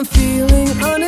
I'm feeling un-